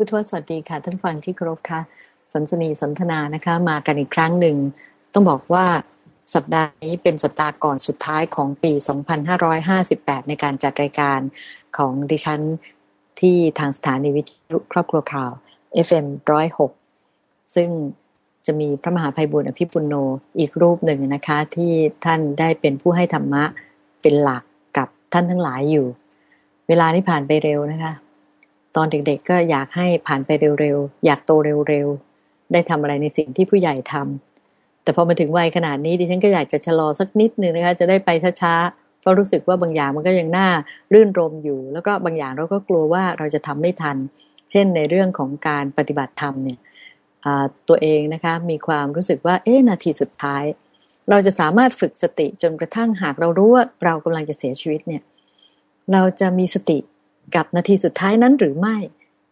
พุทธวสวัสดีค่ะ ท่านฟังที่เคารพค่ะ สันสนีสนทนานะคะ มากันอีกครั้งหนึ่ง ต้องบอกว่าสัปดาห์นี้เป็นสัปดาห์ก่อนสุดท้ายของปี 2558 ในการจัดรายการของดิฉันที่ทางสถานีวิทยุครอบครัวข่าว FM 106 ซึ่งจะมีพระมหาภัยบุญอภิปุโนอีกรูปหนึ่งนะคะ ที่ท่านได้เป็นผู้ให้ธรรมะเป็นหลักกับท่านทั้งหลายอยู่ เวลานี้ผ่านไปเร็วนะคะ ตอนเด็กๆก็อยากให้ผ่านไปเร็วๆ อยากโตเร็วๆ ได้ทำอะไรในสิ่งที่ผู้ใหญ่ทำแต่พอมาถึงวัยขนาดนี้ดิฉันก็อยากจะชะลอสักนิดนึงนะคะ จะได้ไปช้าๆ เพราะรู้สึกว่าบางอย่างมันก็ยังน่ารื่นรมอยู่ แล้วก็บางอย่างเราก็กลัวว่าเราจะทำไม่ทัน เช่นในเรื่องของการปฏิบัติธรรมเนี่ยตัวเองนะคะมีความรู้สึกว่าเอ๊ะนาทีสุดท้าย เราจะสามารถฝึกสติจนกระทั่งหากเรารู้ว่าเรากำลังจะเสียชีวิตเนี่ยเราจะมีสติ กับนาทีสุดท้ายนั้นหรือไม่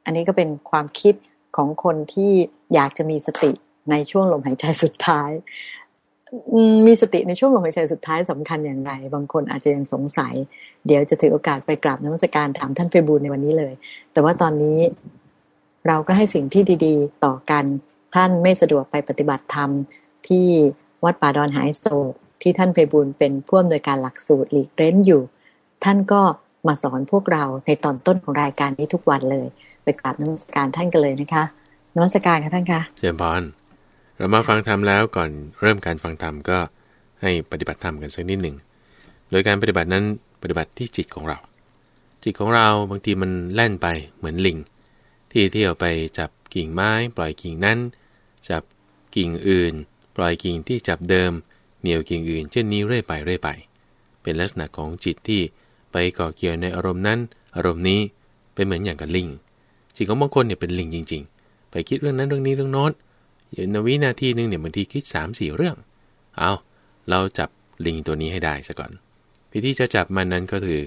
อันนี้ก็เป็นความคิดของคนที่อยากจะมีสติในช่วงลมหายใจสุดท้าย มีสติในช่วงลมหายใจสุดท้ายสำคัญอย่างไร บางคนอาจจะยังสงสัย เดี๋ยวจะถือโอกาสไปกราบนมัสการถามท่านเฟบูลในวันนี้เลย แต่ว่าตอนนี้เราก็ให้สิ่งที่ดี ๆ ต่อกัน ท่านไม่สะดวกไปปฏิบัติธรรมที่วัดป่าดอนหายโศกที่ท่านเพบุญเป็นผู้อำนวยการหลักสูตรหลีกเร้นอยู่ ท่านก็ มาสอนพวกเราในตอนต้นของรายการนี้ทุกวันเลย ไปกราบนมัสการท่านกันเลยนะคะนมัสการค่ะท่านคะเชิญพรเรามาฟังธรรมแล้วก่อนเริ่มการฟังธรรมก็ให้ปฏิบัติธรรมกันสักนิดหนึ่ง โดยการปฏิบัตินั้นปฏิบัติที่จิตของเรา จิตของเราบางทีมันแล่นไปเหมือนลิง ที่เที่ยวไปจับกิ่งไม้ ปล่อยกิ่งนั้น จับกิ่งอื่น ปล่อยกิ่งที่จับเดิม เหนี่ยวกิ่งอื่น เช่นนี้เรื่อยไปเรื่อยไป เป็นลักษณะของจิตที่ ไปก่อเกี่ยวในอารมณ์นั้น อารมณ์นี้เป็นเหมือนอย่างกับลิงจิตของบางคนเนี่ยเป็นลิงจริง ๆ ไปคิดเรื่องนั้นเรื่องนี้เรื่องโน้นในวินาทีนึงเนี่ยบางทีคิด3ามสี่เรื่อง เอาเราจับลิงตัวนี้ให้ได้ซะก่อนวิธีจะจับมันนั้นก็คือ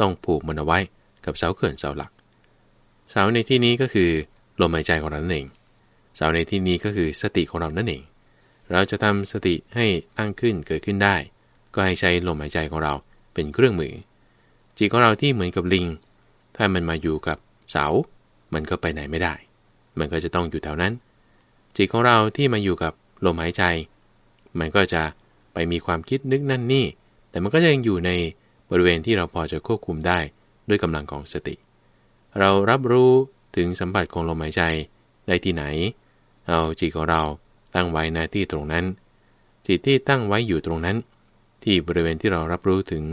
ต้องผูกมันเอาไว้กับเสาเขื่อนเสาหลัก เสาในที่นี้ก็คือลมหายใจของเรานั่นเอง เสาในที่นี้ก็คือสติของเรานั่นเอง เราจะทำสติให้ตั้งขึ้นเกิดขึ้นได้ ก็ให้ใช้ลมหายใจของเราเป็นเครื่องมือ จิตของเราที่เหมือนกับลิง ถ้ามันมาอยู่กับเสา มันก็ไปไหนไม่ได้ มันก็จะต้องอยู่แถวนั้น จิตของเราที่มาอยู่กับลมหายใจ มันก็จะไปมีความคิดนึกนั่นนี่ แต่มันก็ยังอยู่ในบริเวณที่เราพอจะควบคุมได้ด้วยกำลังของสติ เรารับรู้ถึงสัมผัสของลมหายใจได้ที่ไหน เอาจิตของเราตั้งไว้ในที่ตรงนั้น จิตที่ตั้งไว้อยู่ตรงนั้น ที่บริเวณที่เรารับรู้ถึง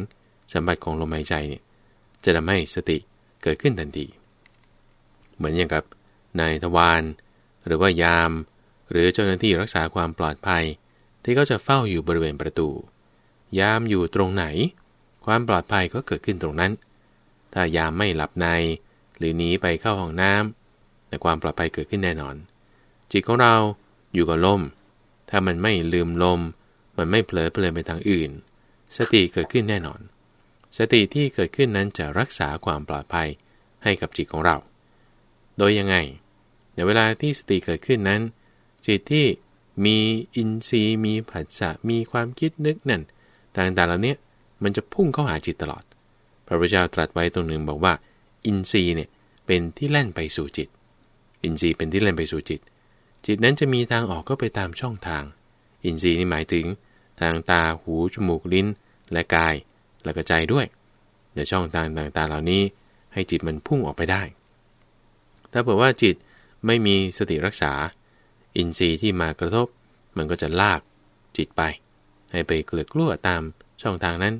สัมผัสของลมหายใจเนี่ยจะทำให้สติเกิดขึ้นทันที เหมือนอย่างกับนายทวารหรือว่ายาม หรือเจ้าหน้าที่รักษาความปลอดภัย ที่เขาจะเฝ้าอยู่บริเวณประตู ยามอยู่ตรงไหน ความปลอดภัยก็เกิดขึ้นตรงนั้น ถ้ายามไม่หลับใน หรือหนีไปเข้าห้องน้ำแต่ความปลอดภัยเกิดขึ้นแน่นอน จิตของเราอยู่กับลม ถ้ามันไม่ลืมลม มันไม่เผลอเพลินไปทางอื่น สติเกิดขึ้นแน่นอน สติที่เกิดขึ้นนั้นจะรักษาความปลอดภัยให้กับจิตของเรา โดยยังไง ในเวลาที่สติเกิดขึ้นนั้น จิตที่มีอินทรีย์ มีผัสสะ มีความคิดนึกนั่น ต่างๆเหล่านี้มันจะพุ่งเข้าหาจิตตลอด พระพุทธเจ้าตรัสไว้ตรงหนึ่งบอกว่า อินทรีย์เนี่ยเป็นที่แล่นไปสู่จิต อินทรีย์เป็นที่แล่นไปสู่จิต จิตนั้นจะมีทางออกก็ไปตามช่องทาง อินทรีย์นี่หมายถึง ทางตา หู จมูก ลิ้น และกาย และก็ใจด้วยในช่องทางต่างๆเหล่านี้ให้จิตมันพุ่งออกไปได้ ถ้าเผื่อว่าจิตไม่มีสติรักษา อินทรีย์ที่มากระทบ มันก็จะลากจิตไป ให้ไปเกลือกลั้วตามช่องทางนั้น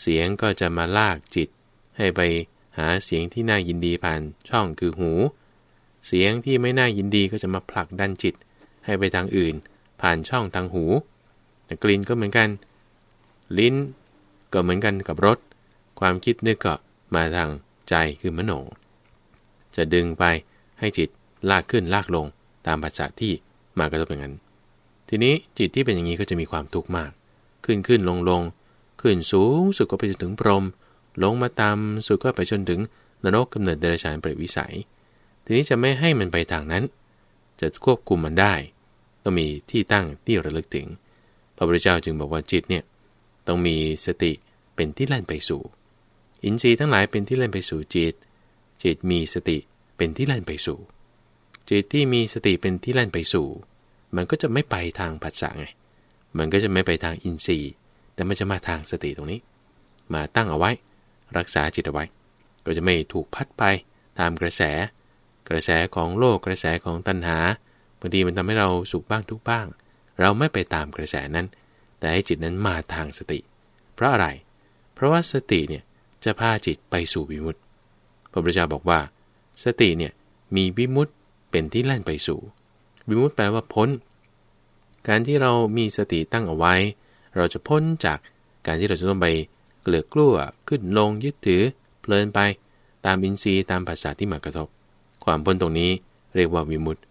เสียงก็จะมาลากจิต ให้ไปหาเสียงที่น่ายินดีผ่านช่องคือหู เสียงที่ไม่น่ายินดีก็จะมาผลักดันจิต ให้ไปทางอื่น ผ่านช่องทางหู กลิ่นก็เหมือนกัน ลิ้น ก็เหมือนกันกับรสความคิดนึกก็มาทางใจคือมโน จะดึงไปให้จิตลากขึ้นลากลงตามปัจจัยที่มากระทบอย่างนั้น ทีนี้จิตที่เป็นอย่างนี้ก็จะมีความทุกข์มาก ขึ้นขึ้นลงลงขึ้นสูงสุดก็ไปจนถึงพรหมลงมาตามสุดก็ไปจนถึงนรกกำเนิดเดรัจฉานเปรตวิสัย ทีนี้จะไม่ให้มันไปทางนั้น จะควบคุมมันได้ ต้องมีที่ตั้งที่ระลึกถึง พระพุทธเจ้าจึงบอกว่าจิตเนี่ย ต้องมีสติเป็นที่แล่นไปสู่ อินทรีย์ทั้งหลายเป็นที่เล่นไปสู่จิต จิตมีสติเป็นที่แล่นไปสู่ จิตที่มีสติเป็นที่แล่นไปสู่ มันก็จะไม่ไปทางผัสสะไง มันก็จะไม่ไปทางอินทรีย์ แต่มันจะมาทางสติตรงนี้ มาตั้งเอาไว้ รักษาจิตเอาไว้ ก็จะไม่ถูกพัดไปตามกระแส กระแสของโลกกระแสของตัณหาบางทีมันทำให้เราสุขบ้างทุกบ้าง เราไม่ไปตามกระแสนั้น แต่ให้จิตนั้นมาทางสติ เพราะอะไร เพราะว่าสติเนี่ยจะพาจิตไปสู่วิมุตติพระพุทธเจ้าบอกว่า สติเนี่ยมีวิมุตติเป็นที่แล่นไปสู่ วิมุตติแปลว่าพ้น การที่เรามีสติตั้งเอาไว้ เราจะพ้นจากการที่เราจะต้องไปเกลือกลั้วขึ้นลงยึดถือ เพลินไปตามอินทรีย์ตามภาษาที่มากระทบ ความพ้นตรงนี้เรียกว่าวิมุตติ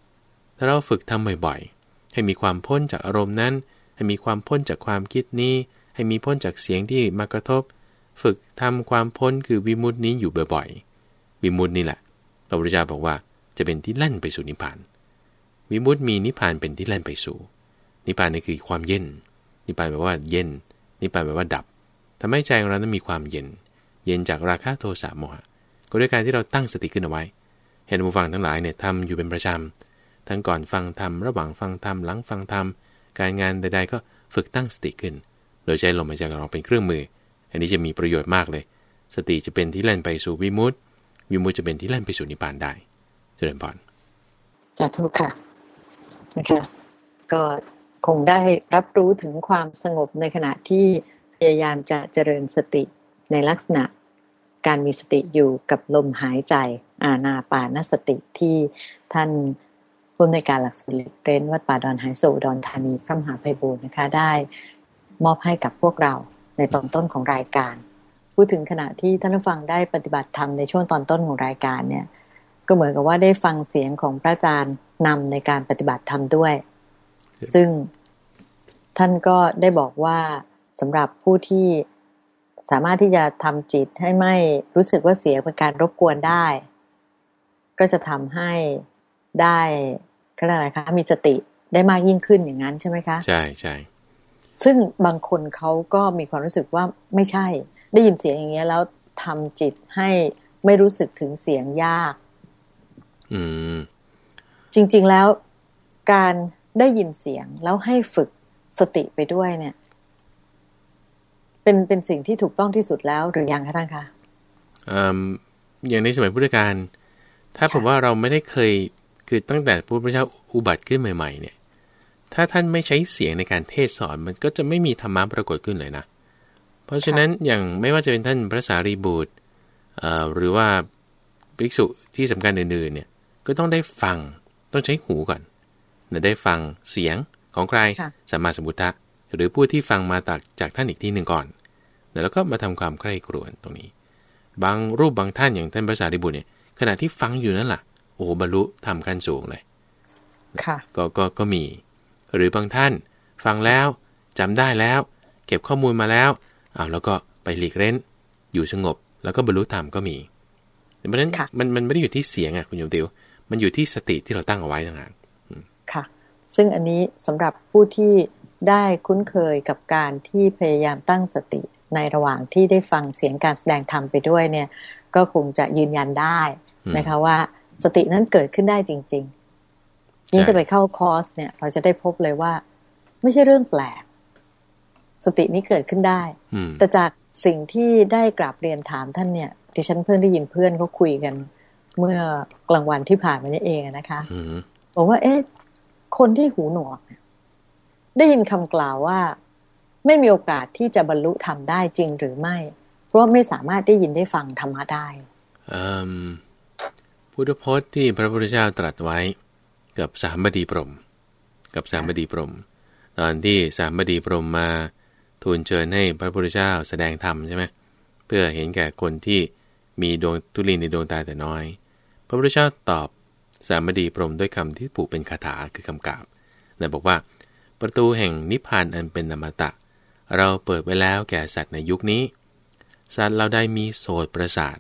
ถ้าเราฝึกทำบ่อยๆให้มีความพ้นจากอารมณ์นั้น ให้มีความพ้นจากความคิดนี้ ให้มีพ้นจากเสียงที่มากระทบ ฝึกทำความพ้นคือวิมุตินี้อยู่บ่อยๆ วิมุตินี่แหละพระพุทธเจ้าบอกว่าจะเป็นที่แล่นไปสู่นิพพาน วิมุตติมีนิพพานเป็นที่แล่นไปสู่ นิพพานนี่คือความเย็น นิพพานแปลว่าเย็น นิพพานแปลว่าดับทำให้ใจของเรานั้นมีความเย็น เย็นจากราคะโทสะโมหะ ก็ด้วยการที่เราตั้งสติขึ้นเอาไว้ เห็นผู้ฟังทั้งหลายเนี่ยทำอยู่เป็นประจำทั้งก่อนฟังธรรมระหว่างฟังธรรมหลังฟังธรรม การงานใด ๆ ก็ฝึกตั้งสติขึ้น โดยใช้ลมหายใจของเราเป็นเครื่องมือ อันนี้จะมีประโยชน์มากเลย สติจะเป็นที่แล่นไปสู่วิมุตติวิมุตติจะเป็นที่แล่นไปสู่นิพพานได้เจริญพรสาธุค่ะนะคะก็คงได้รับรู้ถึงความสงบในขณะที่พยายามจะเจริญสติในลักษณะการมีสติอยู่กับลมหายใจอาณาปานสติที่ท่าน ผู้ในวยการหลักสูตรเรนวัดป่าดอนหายโศดอนธานีพระมหาไพบูลย์นะคะได้มอบให้กับพวกเราในตอนต้นของรายการ พูดถึงขณะที่ท่านผู้ฟังได้ปฏิบัติธรรมในช่วงตอนต้นของรายการเนี่ยก็เหมือนกับว่าได้ฟังเสียงของพระอาจารย์นำในการปฏิบัติธรรมด้วย ซึ่งท่านก็ได้บอกว่าสำหรับผู้ที่สามารถที่จะทำจิตให้ไม่รู้สึกว่าเสียงเป็นการรบกวนได้ ก็จะทำให้ได้ ก็อะไรคะมีสติได้มากยิ่งขึ้นอย่างนั้นใช่ไหมคะ ใช่ใช่ซึ่งบางคนเขาก็มีความรู้สึกว่าไม่ใช่ ได้ยินเสียงอย่างเงี้ย แล้วทำจิตให้ไม่รู้สึกถึงเสียงยาก อืม จริง ๆแล้วการได้ยินเสียงแล้วให้ฝึกสติไปด้วยเนี่ย เป็นเป็นสิ่งที่ถูกต้องที่สุดแล้วหรือยังคะท่านคะอืมอย่างในสมัยพุทธกาลถ้าผมว่าเราไม่ได้เคย คือตั้งแต่พระพุทธเจ้าอุบัติขึ้นใหม่ๆเนี่ยถ้าท่านไม่ใช้เสียงในการเทศสอนมันก็จะไม่มีธรรมะปรากฏขึ้นเลยนะ เพราะฉะนั้นอย่างไม่ว่าจะเป็นท่านพระสารีบุตรเอ่อหรือว่าภิกษุที่สำคัญอื่นๆเนี่ยก็ต้องได้ฟังต้องใช้หูก่อนนะได้ฟังเสียงของใครค่ะสัมมาสัมพุทธะหรือผู้ที่ฟังมาจากจากท่านอีกที่หนึ่งก่อน แล้วก็มาทำความใคร่ครวญตรงนี้ บางรูปบางท่านอย่างท่านพระสารีบุตรเนี่ยขณะที่ฟังอยู่นั่นแหละ โอ้โหบรรลุทำขั้นสูงเลยค่ะก็ก็ก็มี หรือบางท่านฟังแล้วจำได้แล้ว เก็บข้อมูลมาแล้วอ้าวแล้วก็ไปหลีกเล่นอยู่สงบ แล้วก็บรรลุธรรมก็มีเพราะฉะนั้นค่ะมันมันไม่ได้อยู่ที่เสียงอะคุณโยมติว มันอยู่ที่สติที่เราตั้งเอาไว้ต่างหากค่ะ ซึ่งอันนี้สำหรับผู้ที่ได้คุ้นเคยกับการที่พยายามตั้งสติในระหว่างที่ได้ฟังเสียงการแสดงธรรมไปด้วยเนี่ย ก็คงจะยืนยันได้อืมนะคะว่า สตินั้นเกิดขึ้นได้จริง ๆ ยิ่งใช่จะไปเข้าคอร์สเนี่ย เราจะได้พบเลยว่า ไม่ใช่เรื่องแปลก สตินี้เกิดขึ้นได้อืมแต่จากสิ่งที่ได้กราบเรียนถามท่านเนี่ยดิฉันเพิ่งได้ยินเพื่อนเขาคุยกัน เมื่อกลางวันที่ผ่านมานี่เองนะคะอืมบอกว่า เอ๊ะคนที่หูหนวกเนี่ยได้ยินคำกล่าวว่า ไม่มีโอกาสที่จะบรรลุธรรมได้จริงหรือไม่ เพราะว่าไม่สามารถได้ยินได้ฟังธรรมะได้อืม พุทธพจน์ที่พระพุทธเจ้าตรัสไว้กับสามบดีพรม กับสามบดีพรม ตอนที่สามบดีพรมมาทูลเชิญให้พระพุทธเจ้าแสดงธรรมใช่ไหมเพื่อเห็นแก่คนที่มีดวงทุลีในดวงตาแต่น้อย พระพุทธเจ้าตอบสามบดีพรมด้วยคำที่ผูกเป็นคาถาคือคำกราบนะบอกว่า ประตูแห่งนิพพานอันเป็นอมตะ เราเปิดไว้แล้วแก่สัตว์ในยุคนี้ สัตว์เราได้มีโสตประสาท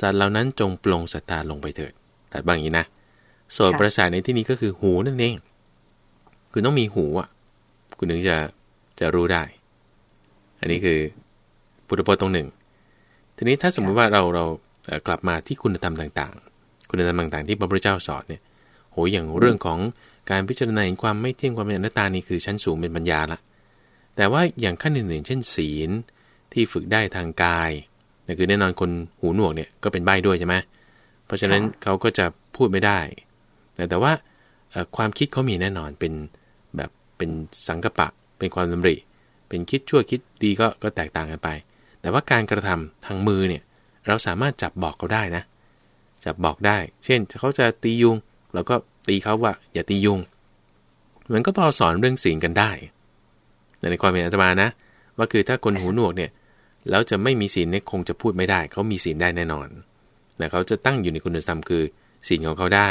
สัตว์เหล่านั้นจงปลงศรัทธาลงไปเถิดตัดบางอย่างนี้นะโสตค่ะประสาทในที่นี้ก็คือหูนั่นเอง คุณต้องมีหูอะ คุณถึงจะจะรู้ได้ อันนี้คือพุทธพจน์ตรงหนึ่ง ทีนี้ถ้าสมมุติว่าเราเราเอ่อกลับมาที่คุณธรรมต่างคุณธรรมต่างๆ ที่พระพุทธเจ้าสอนเนี่ยโหอย่างเรื่องของการพิจารณาเห็นความไม่เที่ยงความเป็นอนัตตานี่คือชั้นสูงเป็นปัญญาละ แต่ว่าอย่างขั้นอื่นๆ เช่น ศีลที่ฝึกได้ทางกายนี่ คือแน่นอนคนหูหนวกเนี่ยก็เป็นใบ้ด้วยใช่ไหมเพราะฉะนั้นเขาก็จะพูดไม่ได้ แต่ว่าความคิดเขามีแน่นอนเป็นแบบเป็นสังกปะ เป็นความดำริ เป็นคิดชั่วคิดดีก็ก็แตกต่างกันไป แต่ว่าการกระทำทางมือเนี่ยเราสามารถจับบอกเขาได้นะ จับบอกได้ เช่นเขาจะตียุงเราก็ตีเขาว่า อย่าตียุงมันก็พอสอนเรื่องศีลกันได้ ในความเป็นอาตมานะ ว่าคือถ้าคนหูหนวกเนี่ย แล้วจะไม่มีศีลเนี่ยคงจะพูดไม่ได้ เขามีศีลได้แน่นอนแต่เขาจะตั้งอยู่ในคุณธรรมคือศีลของเขาได้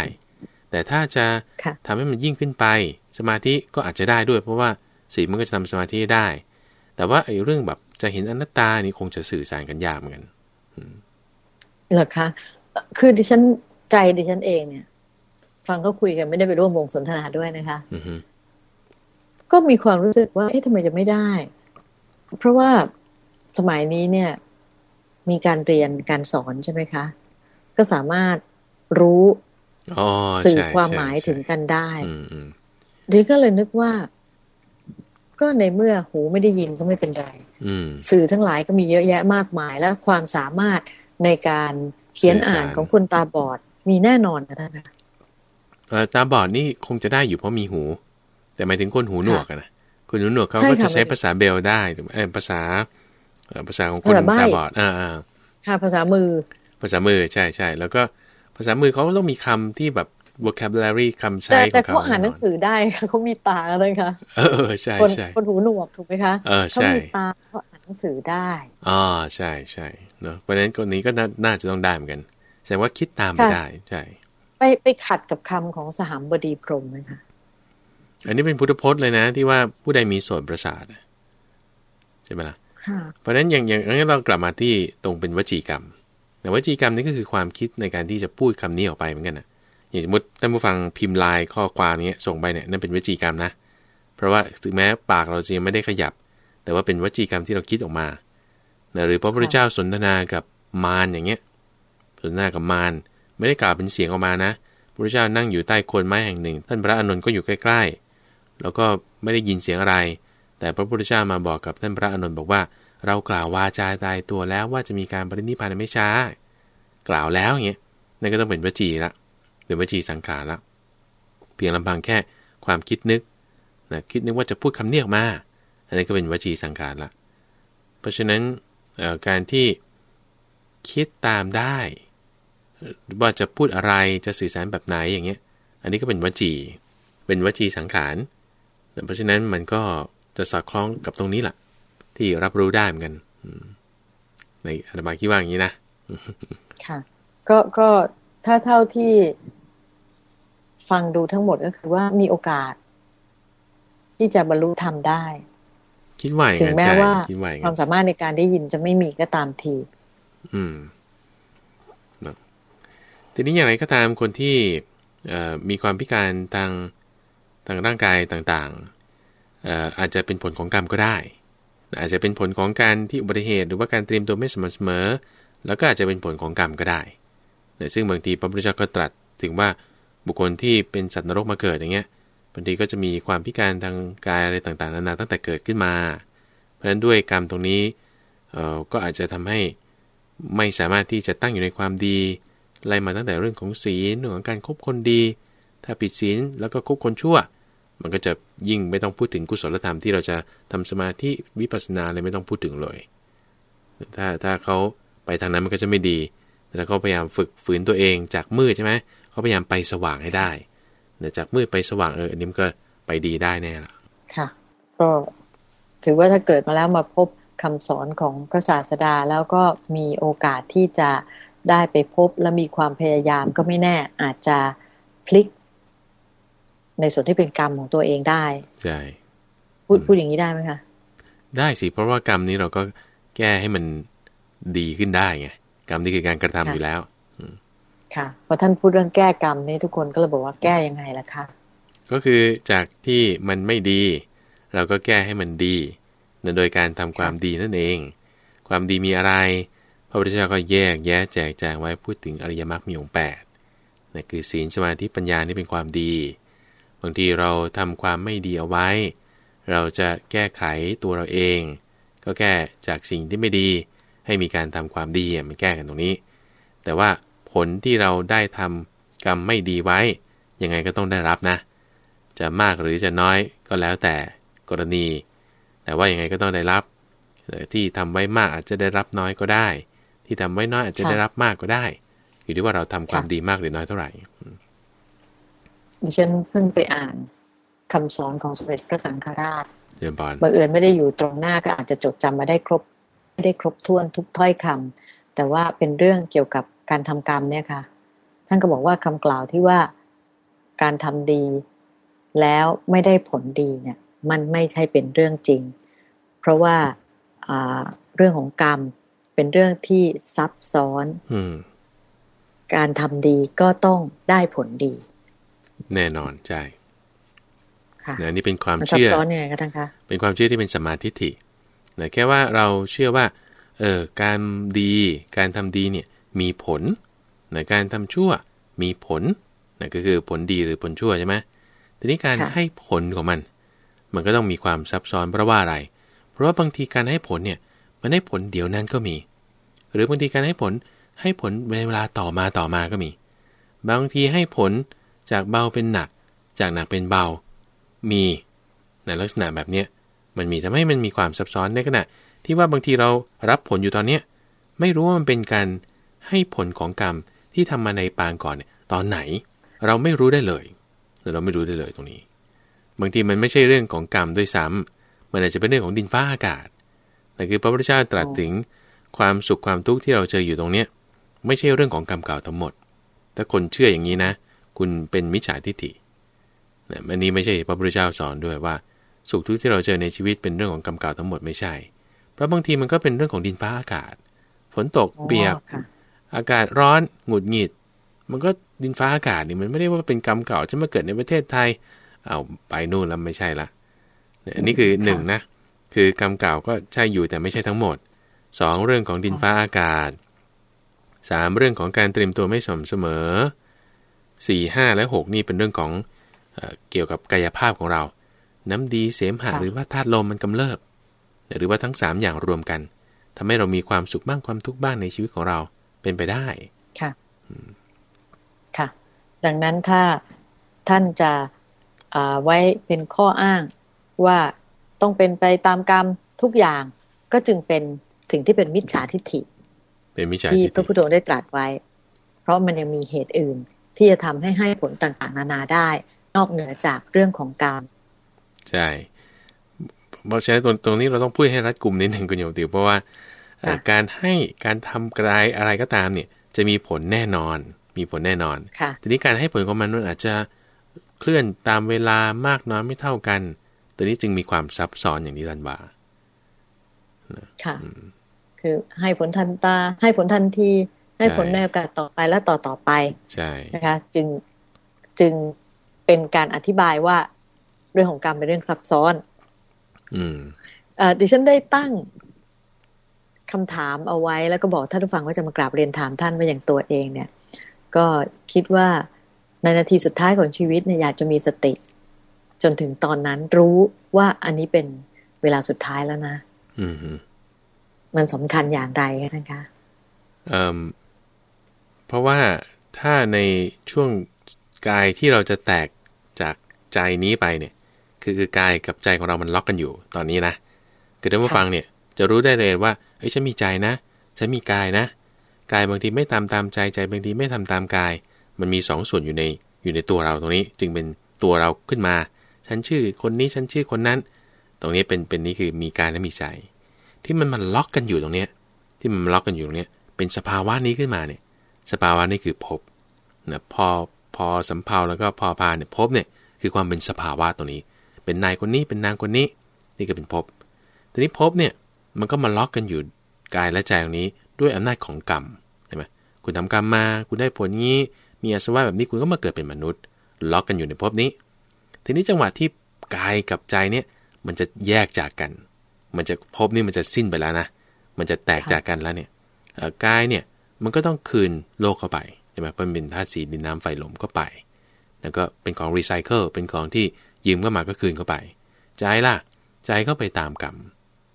แต่ถ้าจะทำให้มันยิ่งขึ้นไป สมาธิก็อาจจะได้ด้วย เพราะว่าศีลมันก็จะทำสมาธิได้ แต่ว่าไอ้เรื่องแบบจะเห็นอนัตตานี่คงจะสื่อสารกันยากเหมือนกันเหรอคะคือดิฉันใจดิฉันเองเนี่ย ฟังเขาคุยกันไม่ได้ไปร่วมวงสนทนาด้วยนะคะก็มีความรู้สึกว่าเอ๊ะทำไมจะไม่ได้ เพราะว่า สมัยนี้เนี่ย มีการเรียนการสอนใช่ไหมคะ ก็สามารถรู้สื่อความหมายถึงกันได้ดิก็เลยนึกว่า ก็ในเมื่อหูไม่ได้ยินก็ไม่เป็นไรสื่อทั้งหลายก็มีเยอะแยะมากมาย และความสามารถในการเขียนอ่านของคนตาบอด มีแน่นอนนะท่านคะตาบอดนี่คงจะได้อยู่เพราะมีหู แต่หมายถึงคนหูหนวกนะคนหูหนวกเขาก็จะใช้ภาษาเบลได้เออภาษา ภาษาของคนตาบอดอ่าค่ะภาษามือ ภาษามือใช่ใช่แล้วก็ภาษามือเขาต้องมีคำที่แบบ vocabulary คำใช้ของเขาแต่เขาอ่านหนังสือได้ค่ะเขามีตาเลยค่ะเออใช่ใช่คนหูหนวกถูกไหมคะเออใช่เขามีตาเขาอ่านหนังสือได้อ๋อใช่ใช่เนาะเพราะฉะนั้นคนนี้ก็น่าจะต้องได้เหมือนกันแสดงว่าคิดตามไม่ได้ใช่ไปไปขัดกับคำของสหามบดีพรหมไหมคะอันนี้เป็นพุทธพจน์เลยนะ ที่ว่าผู้ใดมีโสตประสาทใช่ไหมล่ะ เพราะฉะนั้นอย่างอย่างนั้นเรากลับมาที่ตรงเป็นวจีกรรมแต่วจีกรรมนี่ก็คือความคิดในการที่จะพูดคำนี้ออกไปเหมือนกันนะอย่างสมมติท่านผู้ฟังพิมพ์ลายข้อความนี้ส่งไปเนี่ยนั่นเป็นวจีกรรมนะ เพราะว่าถึงแม้ปากเราจะไม่ได้ขยับ แต่ว่าเป็นวจีกรรมที่เราคิดออกมาหรือพระพุทธเจ้าสนทนากับมารอย่างเงี้ยสนทนากับมารไม่ได้กล่าวเป็นเสียงออกมานะพระพุทธเจ้านั่งอยู่ใต้โคนไม้แห่งหนึ่ง ท่านพระอานนท์ก็อยู่ใกล้ ๆ แล้วก็ไม่ได้ยินเสียงอะไร แต่พระพุทธเจ้ามาบอกกับท่านพระอานนบอกว่า เรากล่าววาจาตายตัวแล้วว่าจะมีการปรินิพพานไม่ช้า กล่าวแล้วอย่างเงี้ยนั่นก็ต้องเป็นวจีละเป็นวจีสังขารละเพียงลำพังแค่ความคิดนึกนะคิดนึกว่าจะพูดคำเนียออกมา อันนี้ก็เป็นวจีสังขารละ เพราะฉะนั้นการที่คิดตามได้ ว่าจะพูดอะไรจะสื่อสารแบบไหนอย่างเงี้ย อันนี้ก็เป็นวจี เป็นวจีสังขาร เพราะฉะนั้นมันก็ จะสอดคล้องกับตรงนี้แหละที่รับรู้ได้เหมือนกันในอารมาคิดว่าอย่างนี้นะค่ะ ก็ก็ถ้าเท่าที่ฟังดูทั้งหมดก็คือว่ามีโอกาส ที่จะบรรลุธรรมได้ คิดว่าถึงแม้ว่าความสามารถในการได้ยินจะไม่มีก็ตามที อืมทีนี้อย่างไรก็ตามคนที่มีความพิการทางทางร่างกายต่าง ๆ อาจจะเป็นผลของกรรมก็ได้ อาจจะเป็นผลของการที่อุบัติเหตุหรือว่าการเตรียมตัวไม่สม่ำเสมอ แล้วก็อาจจะเป็นผลของกรรมก็ได้ซึ่งบางทีพระพุทธเจ้าก็ตรัสถึงว่าบุคคลที่เป็นสัตว์นรกมาเกิดอย่างเงี้ยบางทีก็จะมีความพิการทางกายอะไรต่างๆนานาตั้งแต่เกิดขึ้นมา เพราะฉะนั้นด้วยกรรมตรงนี้ก็อาจจะทำให้ไม่สามารถที่จะตั้งอยู่ในความดีไล่มาตั้งแต่เรื่องของศีลเรื่องของการคบคนดี ถ้าผิดศีลแล้วก็คบคนชั่ว มันก็จะยิ่งไม่ต้องพูดถึงกุศลธรรมที่เราจะทำสมาธิวิปัสสนาเลยไม่ต้องพูดถึงเลย ถ้าถ้าเขาไปทางนั้นมันก็จะไม่ดีแต่เขาพยายามฝึกฝืนตัวเองจากมืดใช่ไหมเขาพยายามไปสว่างให้ได้จากมืดไปสว่างเอออันนี้มันก็ไปดีได้แน่ละค่ะ ก็ถือว่าถ้าเกิดมาแล้วมาพบคำสอนของพระศาสดาแล้วก็มีโอกาสที่จะได้ไปพบและมีความพยายามก็ไม่แน่อาจจะพลิก ในส่วนที่เป็นกรรมของตัวเองได้ใช่พูดพูดอย่างนี้ได้ไหมคะได้สิเพราะว่ากรรมนี้เราก็แก้ให้มันดีขึ้นได้ไงกรรมนี่คือการกระทำอยู่แล้วค่ะพอท่านพูดเรื่องแก้กรรมนี่ทุกคนก็เลยบอกว่าแก้ยังไงล่ะคะก็คือจากที่มันไม่ดี เราก็แก้ให้มันดีโดยการทำความดีนั่นเอง ความดีมีอะไร พระพุทธเจ้าก็แยกแยะแจกแจงไว้พูดถึงอริยมรรคมีองค์แปดนั่นคือศีลสมาธิปัญญานี่เป็นความดีบางทีเราทำความไม่ดีเอาไว้ เราจะแก้ไขตัวเราเอง ก็แก้จากสิ่งที่ไม่ดี ให้มีการทำความดีมันแก้กันตรงนี้ แต่ว่าผลที่เราได้ทำกรรมไม่ดีไว้ ยังไงก็ต้องได้รับนะ จะมากหรือจะน้อยก็แล้วแต่กรณี แต่ว่ายังไงก็ต้องได้รับที่ทำไว้มากอาจจะได้รับน้อยก็ได้ ที่ทำไว้น้อยอาจจะได้รับมากก็ได้ อยู่ที่ว่าเราทำความดีมากหรือน้อยเท่าไหร่ ดิฉันเพิ่งไปอ่านคำสอนของสมเด็จพระสังฆราชเรียนบอลบังเอิญไม่ได้อยู่ตรงหน้าก็อาจจะจดจำมาได้ครบไม่ได้ครบถ้วนทุกถ้อยคำแต่ว่าเป็นเรื่องเกี่ยวกับการทำกรรมเนี่ยค่ะ ท่านก็บอกว่าคำกล่าวที่ว่าการทำดีแล้วไม่ได้ผลดีเนี่ย มันไม่ใช่เป็นเรื่องจริง เพราะว่าเรื่องของกรรมเป็นเรื่องที่ซับซ้อนอืมการทำดีก็ต้องได้ผลดี แน่นอนใช่ค่ะนะนี่เป็นความมันซับเชื่อซ้อนยังไงคะท่านคะเป็นความเชื่อที่เป็นสมมาธิฏฐินะแค่ว่าเราเชื่อว่าเออการดีการทำดีเนี่ยมีผลนะการทำชั่วมีผลนะก็คือผลดีหรือผลชั่วใช่ไหมทีนี้การให้ผลของมัน มันก็ต้องมีความซับซ้อนเพราะว่าอะไร เพราะว่าบางทีการให้ผลเนี่ยมันให้ผลเดี๋ยวนั้นก็มี หรือบางทีการให้ผลให้ผลเวลาต่อมาต่อมาก็มี บางทีให้ผล จากเบาเป็นหนัก จากหนักเป็นเบา มีในลักษณะแบบเนี้ยมันมีทำให้มันมีความซับซ้อนในขณะ ที่ว่าบางทีเรารับผลอยู่ตอนเนี้ยไม่รู้ว่ามันเป็นการให้ผลของกรรมที่ทำมาในปางก่อนตอนไหน เราไม่รู้ได้เลยเราไม่รู้ได้เลยตรงนี้ บางทีมันไม่ใช่เรื่องของกรรมด้วยซ้ำมันอาจจะเป็นเรื่องของดินฟ้าอากาศแต่คือพระพุทธเจ้าตรัสถึงความสุขความทุกข์ที่เราเจออยู่ตรงเนี้ยไม่ใช่เรื่องของกรรมเก่าทั้งหมด ถ้าคนเชื่ออย่างนี้นะ คุณเป็นมิจฉาทิฏฐินะอันนี้ไม่ใช่พระพุทธเจ้าสอนด้วยว่า สุขทุกข์ที่เราเจอในชีวิตเป็นเรื่องของกรรมเก่าทั้งหมดไม่ใช่ เพราะบางทีมันก็เป็นเรื่องของดินฟ้าอากาศ ฝนตกเปียก อากาศร้อนหงุดหงิด มันก็ดินฟ้าอากาศนี่มันไม่ได้ว่าเป็นกรรมเก่าจะมาเกิดในประเทศไทย เอาไปนู่นแล้วไม่ใช่ละอันนี้คือหนึ่งนะคือกรรมเก่าก็ใช่อยู่แต่ไม่ใช่ทั้งหมดสองเรื่องของดินฟ้าอากาศสามเรื่องของการเตรียมตัวไม่สม่ำเสมอ สี่ห้าและหกนี่เป็นเรื่องของเอเกี่ยวกับกายภาพของเรา น้ำดีเสมหะหรือว่าธาตุลมมันกำเริบ หรือว่าทั้งสามอย่างรวมกันทำให้เรามีความสุขบ้างความทุกข์บ้างในชีวิตของเราเป็นไปได้ ค่ะค่ะ ดังนั้นถ้าท่านจะไว้เป็นข้ออ้างว่าต้องเป็นไปตามกรรมทุกอย่างก็จึงเป็นสิ่งที่เป็นมิจฉาทิฏฐิ เป็นมิจฉาที่ทิฏพระฐิพุทธองค์ได้ตรัสไว้ เพราะมันยังมีเหตุอื่น ที่จะทำให้ให้ผลต่างๆ นานาได้ นอกเหนือจากเรื่องของกรรมใช่เพราะฉะนั้นตรงตรงนี้เราต้องพูดให้รัดกลุ่มนิดหนึ่งคุณโยมติวเพราะว่าเอ่อค่ะการให้การทำกลายอะไรก็ตามเนี่ย จะมีผลแน่นอน มีผลแน่นอนค่ะทีนี้การให้ผลของมันมันอาจจะเคลื่อนตามเวลามากน้อยไม่เท่ากันตัวนี้จึงมีความซับซ้อนอย่างที่ท่านว่าค่ะ คือให้ผลทันตา ให้ผลทันที ให้ผลใช่ในโอกาสต่อไปและต่อต่อไปใช่นะคะ จึงจึงเป็นการอธิบายว่าเรื่องของกรรมเป็นเรื่องซับซ้อน อืมเอ่อดิฉันได้ตั้งคำถามเอาไว้แล้วก็บอกท่านผู้ฟังว่าจะมากราบเรียนถามท่านว่าอย่างตัวเองเนี่ย ก็คิดว่าในนาทีสุดท้ายของชีวิตเนี่ยอยากจะมีสติ จนถึงตอนนั้นรู้ว่าอันนี้เป็นเวลาสุดท้ายแล้วนะอืมฮึมันสำคัญอย่างไรคะท่านคะ เพราะว่าถ้าในช่วงกายที่เราจะแตกจากใจนี้ไปเนี่ย คือคือกายกับใจของเรามันล็อกกันอยู่ตอนนี้นะคือท่านผู้ฟังเนี่ยจะรู้ได้เลยว่าเฮ้ยฉันมีใจนะ ฉันมีกายนะ กายบางทีไม่ตามตามใจใจบางทีไม่ทำตามกาย มันมีสองส่วนอยู่ในอยู่ในตัวเราตรงนี้ จึงเป็นตัวเราขึ้นมา ฉันชื่อคนนี้ฉันชื่อคนนั้น ตรงนี้เป็นเป็นนี่คือมีกายและมีใจ ที่มันมันล็อกกันอยู่ตรงเนี้ยที่มันล็อกกันอยู่ตรงเนี้ยเป็นสภาวะนี้ขึ้นมาเนี่ย สภาวะนี้คือภพนะพอพอสำเพาแล้วก็พอพาเนี่ยภพเนี่ยคือความเป็นสภาวะตรงนี้ เป็นนายคนนี้เป็นนางคนนี้นี่ก็เป็นภพทีนี้ภพเนี่ยมันก็มาล็อกกันอยู่กายและใจตรงนี้ด้วยอำนาจของกรรมใช่ไหมคุณทำกรรมมา คุณได้ผลงี้ มีอาสวะแบบนี้คุณก็มาเกิดเป็นมนุษย์ ล็อกกันอยู่ในภพนี้ ทีนี้จังหวะที่กายกับใจเนี่ยมันจะแยกจากกัน มันจะภพนี่มันจะสิ้นไปแล้วนะมันจะแตกจากกันแล้วเนี่ยกายเนี่ย มันก็ต้องคืนโลกเข้าไปใช่ไหมเป็นเป็นธาตุสีดินน้ำไฟลมก็ไป แล้วก็เป็นของรีไซเคิลเป็นของที่ยืมเข้ามาก็คืนเข้าไปใจล่ะใจก็ไปตามกรรม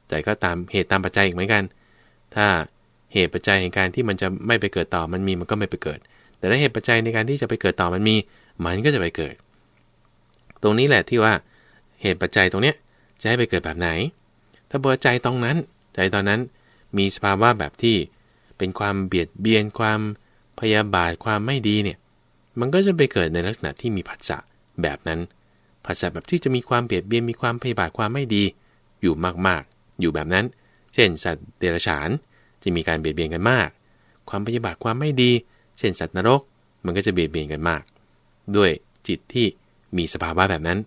ใจก็ตามเหตุตามปัจจัยอีกเหมือนกัน ถ้าเหตุปัจจัยแห่งการที่มันจะไม่ไปเกิดต่อมันมีมันก็ไม่ไปเกิด แต่ถ้าเหตุปัจจัยในการที่จะไปเกิดต่อมันมี มันก็จะไปเกิด ตรงนี้แหละที่ว่าเหตุปัจจัยตรงเนี้ยจะให้ไปเกิดแบบไหน ถ้าเบอร์ใจตรงนั้น ใจตอนนั้นมีสภาวะแบบที่ เป็นความเบียดเบียนความพยาบาทความไม่ดีเนี่ยมันก็จะไปเกิดในลักษณะที่มีผัสสะแบบนั้นผัสสะแบบที่จะมีความเบียดเบียนมีความพยาบาทความไม่ดี อยู่มากๆ อยู่แบบนั้น เช่น สัตว์เดรัจฉานจะมีการเบียดเบียนกันมาก ความพยาบาทความไม่ดี เช่น สัตว์นรก มันก็จะเบียดเบียนกันมาก ด้วยจิตที่มีสภาวะแบบนั้น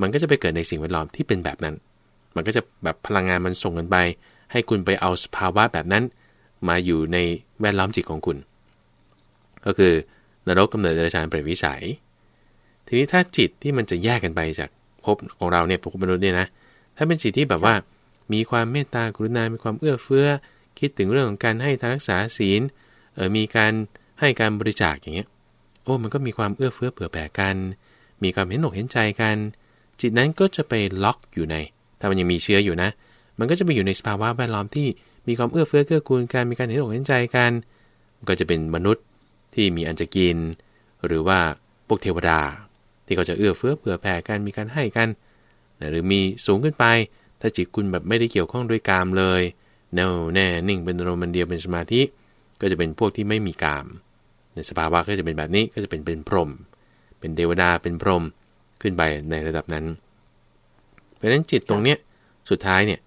มันก็จะไปเกิดในสิ่งแวดล้อมที่เป็นแบบนั้น มันก็จะแบบพลังงานมันส่งกันไป ให้คุณไปเอาสภาวะแบบนั้น มาอยู่ในแวดล้อมจิตของคุณ ก็คือนรกกำเนิดเดรัจฉานเปรตวิสัย ทีนี้ถ้าจิตที่มันจะแยกกันไปจากภพของเราเนี่ยภพมนุษย์เนี่ยนะ ถ้าเป็นจิตที่แบบว่า มีความเมตตากรุณา มีความเอื้อเฟื้อ คิดถึงเรื่องของการให้ทานรักษาศีลเออมีการให้การบริจาคอย่างเงี้ย โอ้ มันก็มีความเอื้อเฟื้อเผื่อแผ่กัน มีความเห็นอกเห็นใจกัน จิตนั้นก็จะไปล็อกอยู่ใน ถ้ามันยังมีเชื้ออยู่นะ มันก็จะไปอยู่ในสภาวะแวดล้อมที่ มีความเอื้อเฟื้อเกื้อกูลกันมีการเห็นอกเห็นใจกัน ก็จะเป็นมนุษย์ที่มีอันจะกิน หรือว่าพวกเทวดา ที่เขาจะเอื้อเฟื้อเผื่อแผ่กันมีการให้กัน หรือมีสูงขึ้นไป ถ้าจิตคุณแบบไม่ได้เกี่ยวข้องด้วยกามเลยแน่วแน่นิ่งเป็นอารมณ์เดียวเป็นสมาธิ ก็จะเป็นพวกที่ไม่มีกาม ในสภาวะก็จะเป็นแบบนี้ก็จะเป็นเป็นพรหมเป็นเทวดาเป็นพรหมขึ้นไปในระดับนั้น เพราะฉะนั้นจิตตรงเนี้ยสุดท้ายเนี่ย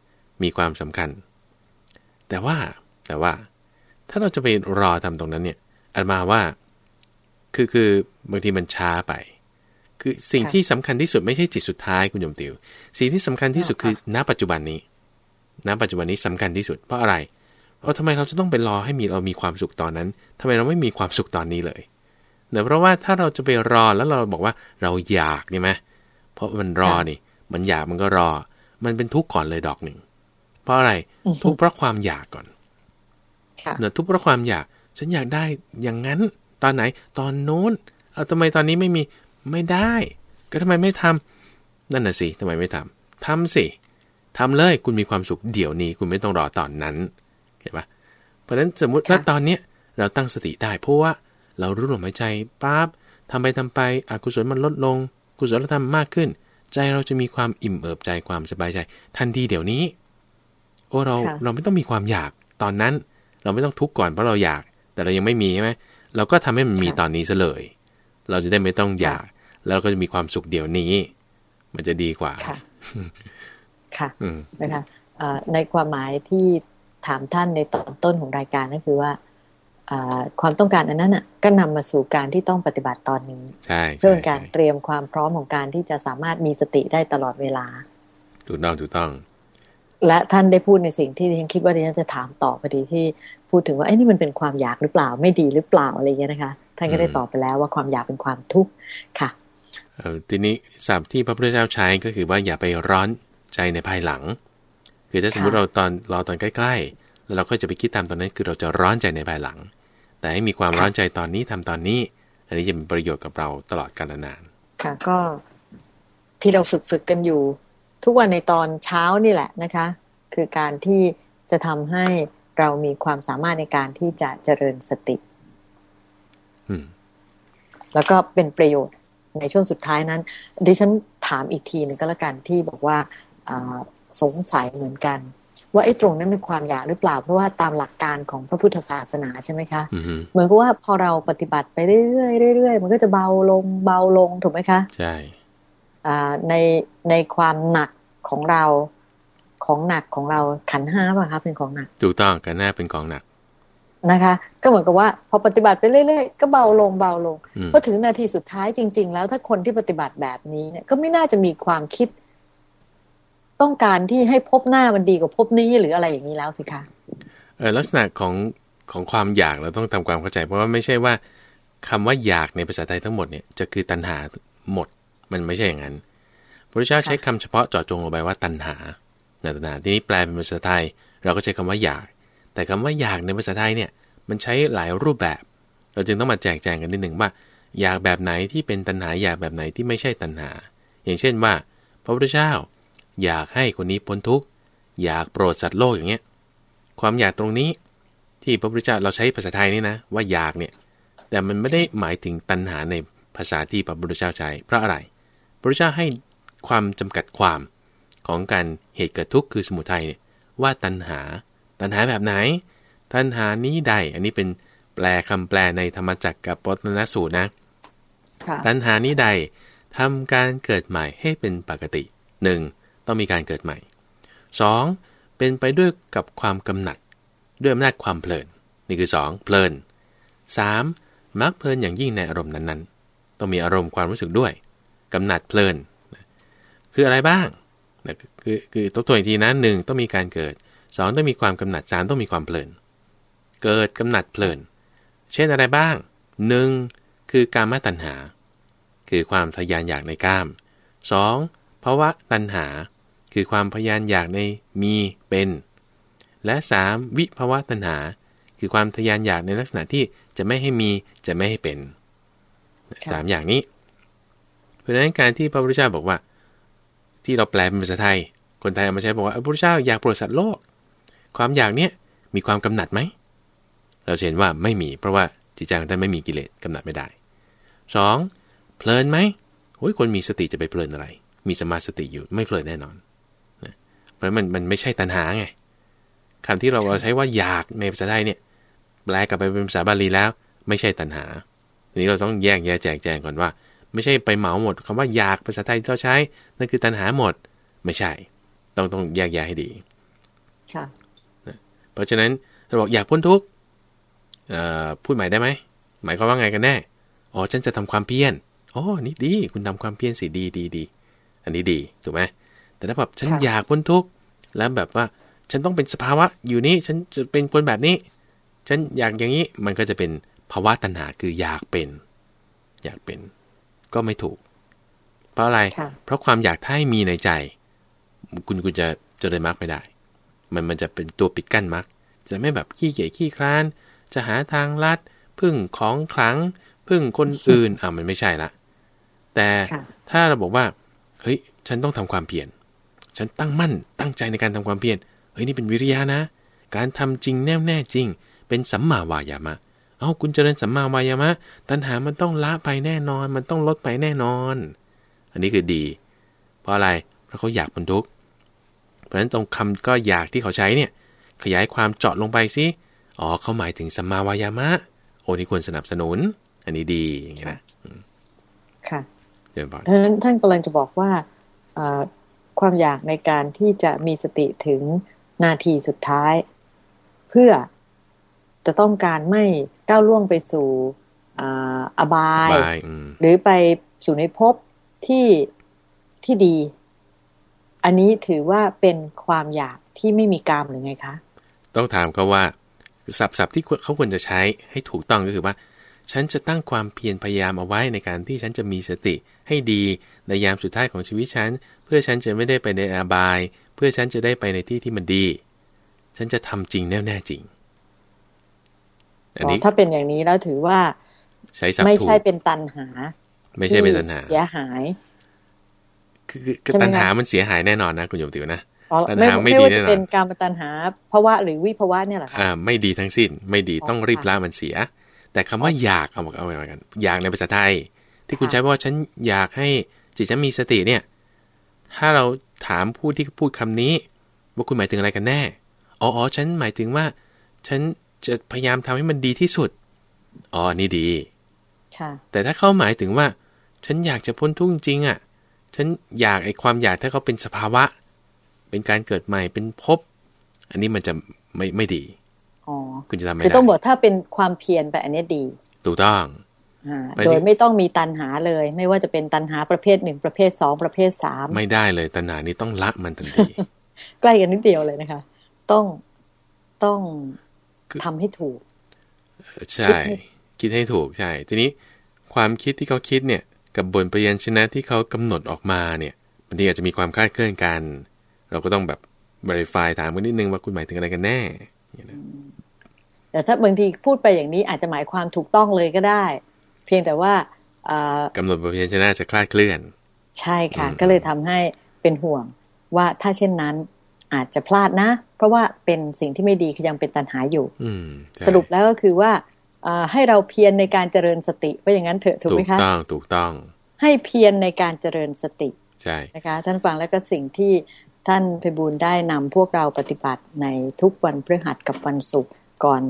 มีความสำคัญ แต่ว่าแต่ว่า ถ้าเราจะไปรอทำตรงนั้นเนี่ยอันมาว่า คือคือบางทีมันช้าไป คือสิ่งที่สำคัญที่สุดไม่ใช่จิตสุดท้ายคุณโยมติว สิ่งที่สำคัญที่สุดคือ ณ ปัจจุบันนี้ ณ ปัจจุบันนี้สำคัญที่สุด เพราะอะไรเพราะทำไมเราจะต้องไปรอให้มีเรามีความสุขตอนนั้นทำไมเราไม่มีความสุขตอนนี้เลยเนื่องเพราะว่าถ้าเราจะไปรอแล้วเราบอกว่าเราอยากใช่ไหมเพราะมันรอนี่ มันอยากมันก็รอ มันเป็นทุกข์ก่อนเลยดอกหนึ่ง เพราะอะไร ทุกข์เพราะความอยากก่อนเนื่อทุกข์เพราะความอยาก ฉันอยากได้อย่างนั้น ตอนไหน ตอนโน้น เอาทำไมตอนนี้ไม่มีไม่ได้ ก็ทำไมไม่ทำนั่นน่ะสิทำไมไม่ทำทำสิทำเลยคุณมีความสุขเดี๋ยวนี้ คุณไม่ต้องรอตอนนั้นเห็นปะเพราะฉะนั้นสมมติถ้าตอนเนี้ยเราตั้งสติได้ เพราะว่าเรารู้ลมหายใจปั๊บทำไปทำไปอกุศลมันลดลง กุศลธรรมมากขึ้น ใจเราจะมีความอิ่มเอิบใจความสบายใจ ทันทีเดี๋ยวนี้ โอ้เราเราไม่ต้องมีความอยากตอนนั้น เราไม่ต้องทุกข์ก่อนเพราะเราอยาก แต่เรายังไม่มีใช่ไหมเราก็ทำให้มันมีตอนนี้ซะเลย เราจะได้ไม่ต้องอยาก แล้วก็จะมีความสุขเดี๋ยวนี้ มันจะดีกว่า ค่ะนะคะในความหมายที่ถามท่านในตอนต้นของรายการก็คือว่าความต้องการอันนั้นอะก็นำมาสู่การที่ต้องปฏิบัติตอนนี้ใช่เพื่อการเตรียมความพร้อมของการที่จะสามารถมีสติได้ตลอดเวลา ถูกต้องถูกต้อง และท่านได้พูดในสิ่งที่ดิฉันคิดว่าดิฉันจะถามต่อพอดีที่พูดถึงว่าไอ้นี่มันเป็นความอยากหรือเปล่าไม่ดีหรือเปล่าอะไรเงี้ยนะคะ ท่านก็ได้ตอบไปแล้วว่าความอยากเป็นความทุกข์ค่ะทีนี้ศัพท์ที่พระพุทธเจ้าใช้ก็คือว่าอย่าไปร้อนใจในภายหลัง คือถ้าสมมติเราตอนรอตอนใกล้ๆ แล้วเราก็จะไปคิดตามตอนนั้นคือเราจะร้อนใจในภายหลัง แต่ให้มีความร้อนใจตอนนี้ทำตอนนี้ อันนี้จะเป็นประโยชน์กับเราตลอดกาลนานค่ะก็ที่เราฝึกฝึกกันอยู่ ทุกวันในตอนเช้านี่แหละนะคะ คือการที่จะทำให้เรามีความสามารถในการที่จะเจริญสติแล้วก็เป็นประโยชน์ในช่วงสุดท้ายนั้น ดิฉันถามอีกทีหนึ่งก็แล้วกันที่บอกว่าสงสัยเหมือนกัน ว่าไอ้ตรงนั้นเป็นความอยากหรือเปล่า เพราะว่าตามหลักการของพระพุทธศาสนาใช่ไหมคะเหมือนกับว่าพอเราปฏิบัติไปเรื่อยๆเรื่อยๆมันก็จะเบาลงเบาลงถูกไหมคะ ใช่ ในในความหนักของเราของหนักของเราขันห้าป่ะคะเป็นของหนักถูกต้องกันหน้าเป็นของหนักนะคะ ก็เหมือนกับว่า พอปฏิบัติไปเรื่อยๆก็เบาลงเบาลงพอถึงนาทีสุดท้ายจริง ๆ แล้วถ้าคนที่ปฏิบัติแบบนี้เนี่ย ก็ไม่น่าจะมีความคิด ต้องการที่ให้พบหน้ามันดีกว่าพบนี้หรืออะไรอย่างนี้แล้วสิคะเออลักษณะของของความอยากเราต้องทำความเข้าใจ เพราะว่าไม่ใช่ว่าคำว่าอยากในภาษาไทยทั้งหมดเนี่ยจะคือตัณหาหมด มันไม่ใช่อย่างนั้นพระเจ้าใช้คำเฉพาะเจาะจงลงไปว่าตัณหาตัณหาที่นี้แปลเป็นภาษาไทย เราก็ใช้คำว่าอยาก แต่คำว่าอยากในภาษาไทยเนี่ยมันใช้หลายรูปแบบ เราจึงต้องมาแจกแจงกันนิดหนึ่งว่าอยากแบบไหนที่เป็นตัณหาอยากแบบไหนที่ไม่ใช่ตัณหา อย่างเช่นว่า พระพุทธเจ้าอยากให้คนนี้พ้นทุกข์อยากโปรดสัตว์โลกอย่างเงี้ยความอยากตรงนี้ที่พระพุทธเจ้าเราใช้ภาษาไทยนี่นะว่าอยากเนี่ยแต่มันไม่ได้หมายถึงตัณหาในภาษาที่พระพุทธเจ้าใช้เพราะอะไร พระพุทธเจ้าให้ความจำกัดความของการเหตุเกิดทุกข์คือสมุทัยเนี่ยว่าตัณหา ตัณหาแบบไหน ตัณหานี้ใด อันนี้เป็นแปลคำแปลในธรรมจักรกับปตนสูตรนะตัณหานี้ใดทำการเกิดใหม่ให้เป็นปกติ 1. ต้องมีการเกิดใหม่ 2. เป็นไปด้วยกับความกำหนัด ด้วยอำนาจความเพลิน นี่คือ 2. เพลิน 3. มักเพลินอย่างยิ่งในอารมณ์นั้นๆ ต้องมีอารมณ์ความรู้สึกด้วย กำหนัดเพลิน คืออะไรบ้างนะคือคือตัวตัวอีกทีนะหนึ่งต้องมีการเกิด 2 ต้องมีความกำหนัด 3 ต้องมีความเพลิน เกิดกำหนัดเพลิน เช่นอะไรบ้าง 1. คือการมาตัณหา คือความทยานอยากในกาม 2. ภาวะตัณหา คือความพยานอยากในมีเป็น และ 3. วิภาวะตัณหา คือความทยานอยากในลักษณะที่จะไม่ให้มีจะไม่ให้เป็นสามอย่างนี้เพ ราะฉะนั้นการที่พระพุทธเจ้าบอกว่า ที่เราแปลเป็นภาษาไทย คนไทยเอามาใช้บอกว่าพระพุทธเจ้าอยากโปรดสัตว์โลก ความอยากเนี้ยมีความกำหนัดไหมเราเห็นว่าไม่มีเพราะว่าจิตใจของท่านไม่มีกิเลสกำหนัดไม่ได้ 2. เพลินไหมโอ้ยคนมีสติจะไปเพลินอะไร มีสมาสติอยู่ไม่เพลินแน่นอนนะเพราะมันมันไม่ใช่ตัณหาไงคำที่เราใช้ว่าอยากในภาษาไทยเนี่ยแปลกลับไปเป็นภาษาบาลีแล้ว ไม่ใช่ตัณหาทีนี้เราต้องแยกแยะแจกแจงก่อนว่า ไม่ใช่ไปเหมาหมดคำว่าอยากภาษาไทยที่เราใช้ นั่นคือตัณหาหมด ไม่ใช่ ต้องต้องแยกแยะให้ดีค่ะเพราะฉะนั้นเราบอกอยากพ้นทุกข์พูดใหม่ได้ไหมหมายความว่าไงกันแน่อ๋อฉันจะทำความเพียรอ๋อนี่ดี คุณทำความเพียรสิดีดีดีอันนี้ดีถูกไหมแต่ถ้าแบบฉันอยากพ้นทุกข์แล้วแบบว่าฉันต้องเป็นสภาวะอยู่นี้ฉันจะเป็นคนแบบนี้ ฉันอยากอย่างนี้มันก็จะเป็นภาวะตัณหาคืออยากเป็น อยากเป็น ก็ไม่ถูก เพราะอะไร เพราะความอยากถ้าให้มีในใจ คุณคุณจะจะเลยมรรคไม่ได้ มันมันจะเป็นตัวปิดกั้นมรรคจะไม่แบบขี้เกียจขี้คร้าน จะหาทางลัด พึ่งของขลัง พึ่งคนอื่นอะมันไม่ใช่ละ แต่ถ้าเราบอกว่า เฮ้ย ฉันต้องทำความเพียร ฉันตั้งมั่น ตั้งใจในการทำความเพียร เฮ้ย นี่เป็นวิริยะนะ การทำจริงแน่แน่จริง เป็นสัมมาวายามะ เอาคุณเจริญสัมมาวายามะ ตัณหามันต้องละไปแน่นอน มันต้องลดไปแน่นอน อันนี้คือดี เพราะอะไร เพราะเขาอยากบรรทุก เพราะฉะนั้นตรงคำก็อยากที่เขาใช้เนี่ย ขยายความเจาะลงไปสิ อ๋อเขาหมายถึงสัมมาวายามะ โอ้นี่ควรสนับสนุน อันนี้ดีอย่างเงี้ยนะ ค่ะเดินบอกดังนั้นท่านกำลังจะบอกว่าความอยากในการที่จะมีสติถึงนาทีสุดท้าย เพื่อ จะต้องการไม่ก้าวล่วงไปสู่อบาย หรือไปสู่ในภพที่ที่ดี อันนี้ถือว่าเป็นความอยากที่ไม่มีกามหรือไงคะ ต้องถามเขาว่าศัพท์ที่เขาควรจะใช้ให้ถูกต้องก็คือว่า ฉันจะตั้งความเพียรพยายามเอาไว้ในการที่ฉันจะมีสติให้ดีในยามสุดท้ายของชีวิตฉัน เพื่อฉันจะไม่ได้ไปในอาบาย เพื่อฉันจะได้ไปในที่ที่มันดี ฉันจะทำจริงแน่แน่จริง อันนี้ถ้าเป็นอย่างนี้แล้วถือว่าใช้ศัพท์ไม่ใช่เป็นตันหา ไม่ใช่เป็นตันหาเสียหาย คือตันหามันเสียหายแน่นอนนะคุณโยมติวนะตัณหาไม่ดีแน่นอนเป็นการตัณหาภาวะหรือวิภาวะเนี่ยแหละอ่าไม่ดีทั้งสิ้น ไม่ดีต้องรีบละมันเสีย แต่คำว่าอยากเอาเอาไว้กัน อยากในภาษาไทย ที่คุณใช้ว่าฉันอยากให้จิตฉันมีสติเนี่ย ถ้าเราถามผู้ที่พูดคำนี้ ว่าคุณหมายถึงอะไรกันแน่อ๋อฉันหมายถึงว่า ฉัน จะพยายามทำให้มันดีที่สุด อ๋อ นี่ดีแต่ถ้าเขาหมายถึงว่า ฉันอยากจะพ้นทุกข์จริงอะ ฉันอยากไอ้ความอยากถ้าเขาเป็นสภาวะ เป็นการเกิดใหม่ เป็นภพ อันนี้มันจะไม่ไม่ดี อ๋อ คุณจะทำไม่ได้คือต้องบอกถ้าเป็นความเพียรแบบอันนี้ดี ถูกต้องโดยไม่ต้องมีตันหาเลย ไม่ว่าจะเป็นตันหาประเภทหนึ่งประเภทสองประเภทสามไม่ได้เลยตันหานี้ต้องละมันทันทีใกล้กันนิดเดียวเลยนะคะ ต้องต้อง ทำให้ถูก ใช่ คิดให้ถูกใช่ ทีนี้ความคิดที่เขาคิดเนี่ย กับบนปยัญชนะที่เขากำหนดออกมาเนี่ยบางทีอาจจะมีความคลาดเคลื่อนกัน เราก็ต้องแบบ verify ถามกันนิดนึงว่าคุณหมายถึงอะไรกันแน่แต่ถ้าบางทีพูดไปอย่างนี้อาจจะหมายความถูกต้องเลยก็ได้ เพียงแต่ว่ากำหนดบทเพียนชนะจะคลาดเคลื่อน ใช่ค่ะ ก็เลยทำให้เป็นห่วงว่าถ้าเช่นนั้น อาจจะพลาดนะ เพราะว่าเป็นสิ่งที่ไม่ดีคือยังเป็นตันหาอยู่สรุปแล้วก็คือว่าให้เราเพียรในการเจริญสติว่าอย่างนั้นเถอะถูกไหมคะถูกต้องถูกต้อง ให้เพียรในการเจริญสติใช่นะคะ ท่านฟังแล้วก็สิ่งที่ท่านเพบูลได้นำพวกเราปฏิบัติในทุกวันพฤหัสกับวันศุกร์ก่อน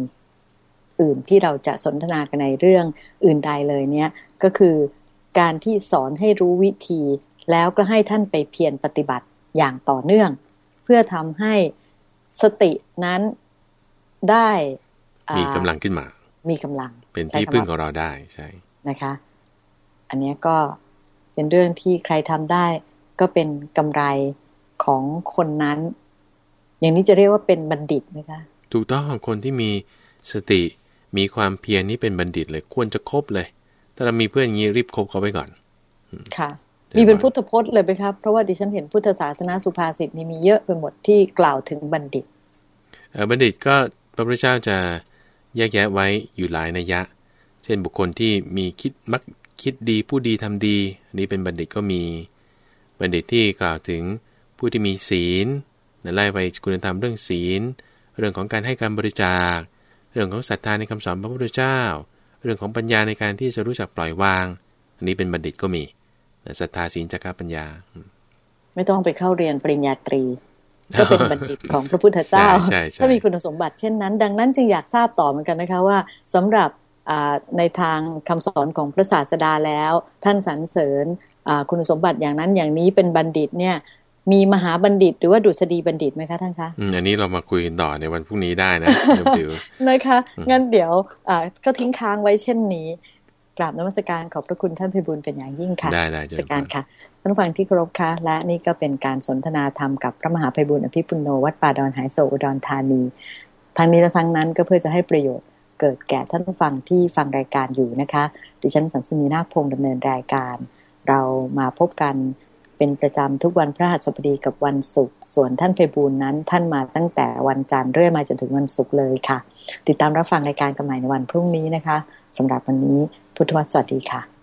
อื่นที่เราจะสนทนากันในเรื่องอื่นใดเลยเนี่ยก็คือการที่สอนให้รู้วิธีแล้วก็ให้ท่านไปเพียรปฏิบัติอย่างต่อเนื่อง เพื่อทำให้สตินั้นได้มีกำลังขึ้นมา มีกำลัง เป็นที่พึ่งของเราได้ใช่นะคะ อันนี้ก็เป็นเรื่องที่ใครทำได้ ก็เป็นกำไรของคนนั้น อย่างนี้จะเรียกว่าเป็นบัณฑิตไหมคะถูกต้องคนที่มีสติมีความเพียรนี่เป็นบัณฑิตเลยควรจะคบเลย ถ้าเรามีเพื่อนอย่างนี้รีบคบเขาไปก่อน ค่ะ มีเป็นพุทธพจน์เลยไหมครับ เพราะว่าดิฉันเห็นพุทธศาสนาสุภาษิตนี่มีเยอะไปหมดที่กล่าวถึงบัณฑิตบัณฑิตก็พระพุทธเจ้าจะแยกแยะไว้อยู่หลายนัยยะ เช่นบุคคลที่มีคิดมักคิดดีผู้ดีทำดีนี่เป็นบัณฑิตก็มี บัณฑิตที่กล่าวถึงผู้ที่มีศีลไล่ไปคุณธรรมเรื่องศีล เรื่องของการให้การบริจาค เรื่องของศรัทธาในคำสอนพระพุทธเจ้า เรื่องของปัญญาในการที่จะรู้จักปล่อยวาง อันนี้เป็นบัณฑิตก็มี ศรัทธาศีลจักรปัญญา ไม่ต้องไปเข้าเรียนปริญญาตรี ก็เป็นบัณฑิตของพระพุทธเจ้า ถ้ามีคุณสมบัติเช่นนั้น ดังนั้นจึงอยากทราบต่อเหมือนกันนะคะว่าสำหรับในทางคำสอนของพระศาสดาแล้ว ท่านสรรเสริญคุณสมบัติอย่างนั้นอย่างนี้เป็นบัณฑิตเนี่ยมีมหาบัณฑิตหรือว่าดุษฎีบัณฑิตไหมคะท่านคะอันนี้เรามาคุยกันต่อในวันพรุ่งนี้ได้นะดิวนะคะงั้นเดี๋ยวก็ทิ้งค้างไว้เช่นนี้ กราบนมัสการขอบพระคุณท่านพิบูลเป็นอย่างยิ่งค่ะได้ได้จัการค่ะท่านฟังที่เคารพค่ะและนี่ก็เป็นการสนทนาธรรมกับพระมหาภัยบุญอภิปุโนวัดป่าดอนหายโศอุดรธานีทางนี้และทางนั้นก็เพื่อจะให้ประโยชน์เกิดแก่ท่านฟังที่ฟังรายการอยู่นะคะ ดิฉันสัมสนีนาคพงศ์ดำเนินรายการ เรามาพบกันเป็นประจำทุกวันพระหัสบดีกับวันศุกร์ส่วนท่านเพบูลนั้น ท่านมาตั้งแต่วันจันทร์เรื่อยมาจนถึงวันศุกร์เลยค่ะ ติดตามรับฟังรายการกันใหม่ในวันพรุ่งนี้นะคะสำหรับวันนี้ พุทธวสวัสดีค่ะ